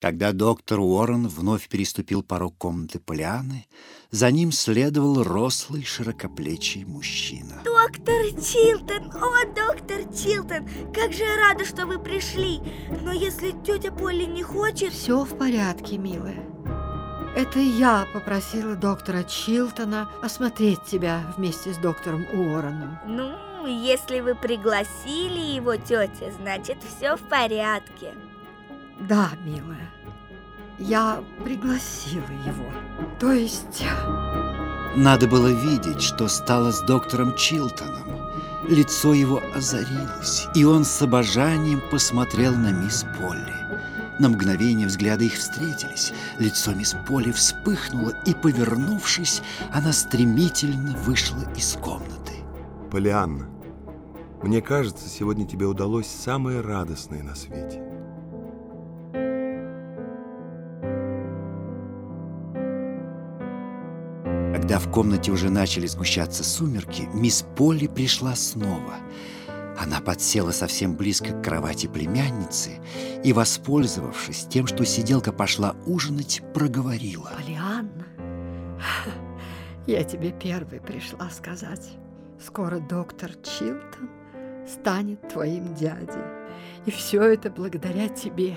Когда доктор Уоррен вновь переступил порог комнаты Полианы, за ним следовал рослый широкоплечий мужчина. Доктор Чилтон! О, доктор Чилтон! Как же я рада, что вы пришли! Но если тетя Полли не хочет... Все в порядке, милая. Это я попросила доктора Чилтона осмотреть тебя вместе с доктором Уорреном. Ну, если вы пригласили его, тетя, значит, все в порядке. Да, милая, я пригласила его. То есть... Надо было видеть, что стало с доктором Чилтоном. Лицо его озарилось, и он с обожанием посмотрел на мисс Полли. На мгновение взгляды их встретились. Лицо мисс Полли вспыхнуло, и, повернувшись, она стремительно вышла из комнаты. Полианна, мне кажется, сегодня тебе удалось самое радостное на свете. Когда в комнате уже начали сгущаться сумерки, мисс Полли пришла снова. Она подсела совсем близко к кровати племянницы и, воспользовавшись тем, что сиделка пошла ужинать, проговорила. Полианна, я тебе первой пришла сказать. Скоро доктор Чилтон станет твоим дядей. И все это благодаря тебе.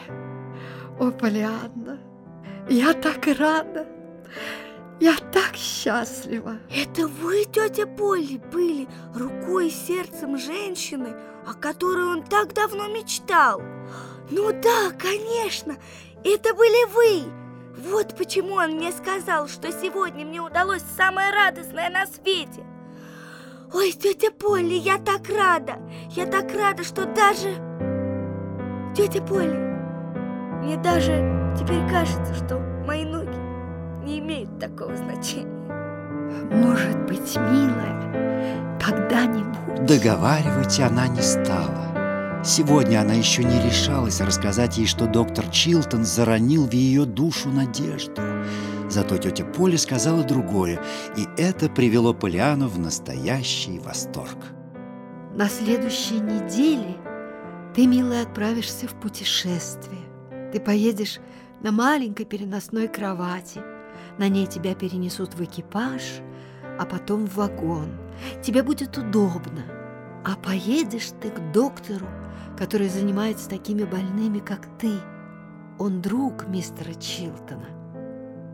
О, Полианна, я так рада. Я так счастлива. Это вы, тетя Полли, были рукой и сердцем женщины, о которой он так давно мечтал. Ну да, конечно, это были вы. Вот почему он мне сказал, что сегодня мне удалось самое радостное на свете. Ой, тетя Полли, я так рада! Я так рада, что даже... Тетя Полли, мне даже теперь кажется, что мои имеют такого значения. Может быть, милая, когда-нибудь... Договаривать она не стала. Сегодня она еще не решалась рассказать ей, что доктор Чилтон заронил в ее душу надежду. Зато тетя Поля сказала другое, и это привело Полиану в настоящий восторг. На следующей неделе ты, милая, отправишься в путешествие. Ты поедешь на маленькой переносной кровати – на ней тебя перенесут в экипаж, а потом в вагон. Тебе будет удобно. А поедешь ты к доктору, который занимается такими больными, как ты. Он друг мистера Чилтона.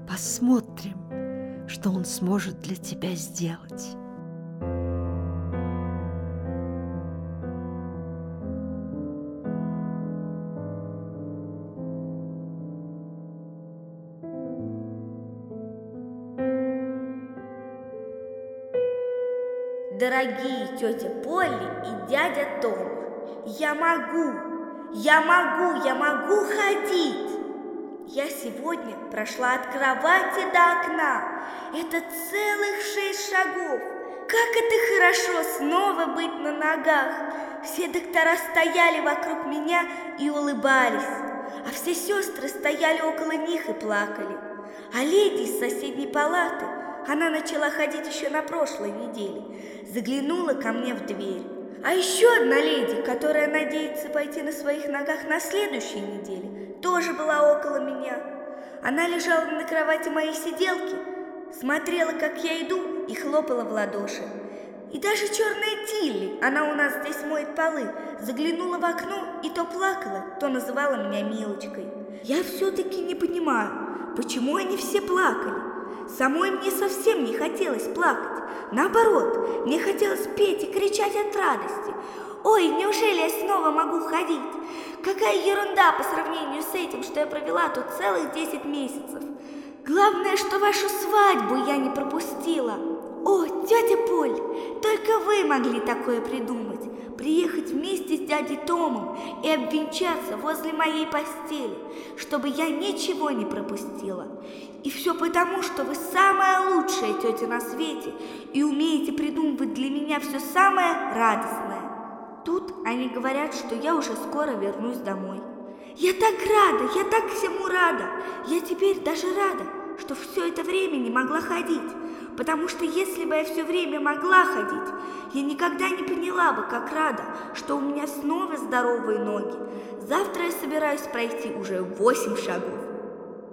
Посмотрим, что он сможет для тебя сделать. Дорогие тетя Полли и дядя Том, я могу, я могу, я могу ходить. Я сегодня прошла от кровати до окна. Это целых шесть шагов. Как это хорошо снова быть на ногах. Все доктора стояли вокруг меня и улыбались, а все сестры стояли около них и плакали. А леди из соседней палаты она начала ходить еще на прошлой неделе. Заглянула ко мне в дверь. А еще одна леди, которая надеется пойти на своих ногах на следующей неделе, тоже была около меня. Она лежала на кровати моей сиделки, смотрела, как я иду, и хлопала в ладоши. И даже черная Тилли, она у нас здесь моет полы, заглянула в окно и то плакала, то называла меня Милочкой. Я все-таки не понимаю, почему они все плакали. Самой мне совсем не хотелось плакать. Наоборот, мне хотелось петь и кричать от радости. Ой, неужели я снова могу ходить? Какая ерунда по сравнению с этим, что я провела тут целых 10 месяцев. Главное, что вашу свадьбу я не пропустила. О, тетя Поль, только вы могли такое придумать. Приехать вместе с дядей Томом и обвенчаться возле моей постели, чтобы я ничего не пропустила. И все потому, что вы самая лучшая тетя на свете и умеете придумывать для меня все самое радостное. Тут они говорят, что я уже скоро вернусь домой. Я так рада, я так всему рада. Я теперь даже рада, что все это время не могла ходить. Потому что если бы я все время могла ходить, я никогда не поняла бы, как рада, что у меня снова здоровые ноги. Завтра я собираюсь пройти уже восемь шагов.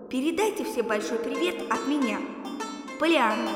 Передайте все большой привет от меня. Полианна.